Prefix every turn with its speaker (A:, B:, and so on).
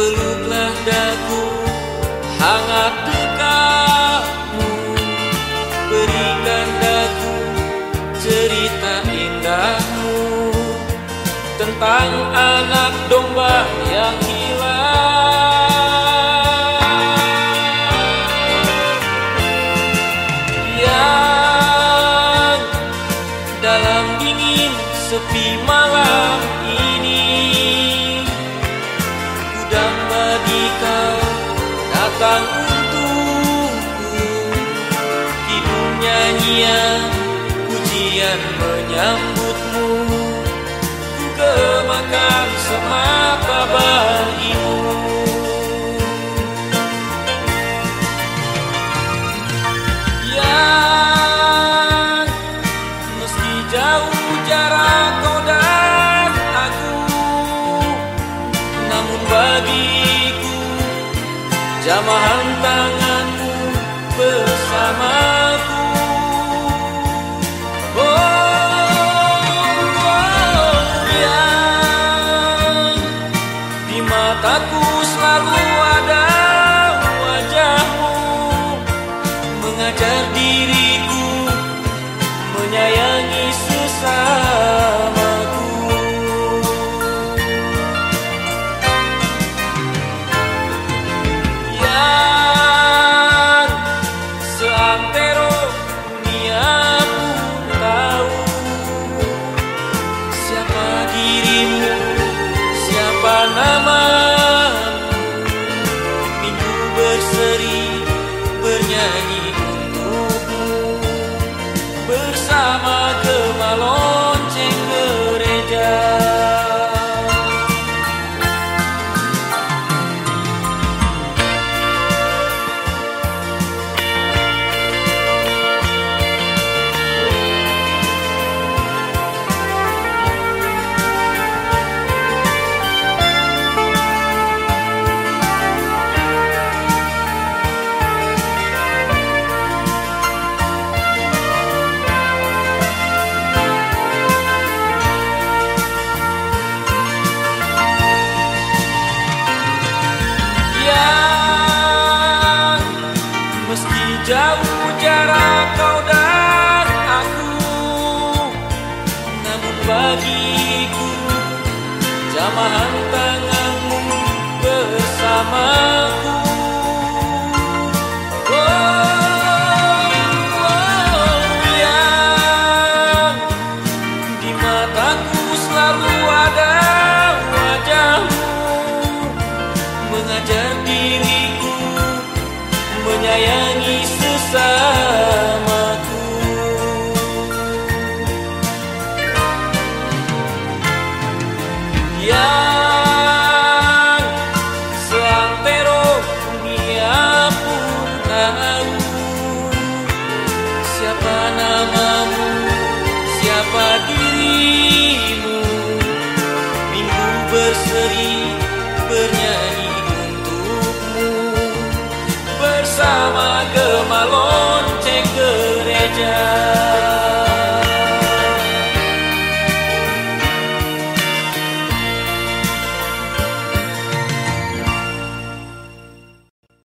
A: peluklah daku hangat dekatmu berikan daku cerita indahmu. Tentang anak domba yang hilang. Yang dalam dingin sepi malam ini. Datang untukku. Kidung nyanyian pujian menyambutmu jamahan tanganmu bersamaku jauh jarak kau dan aku namun bagiku jamahan tanganmu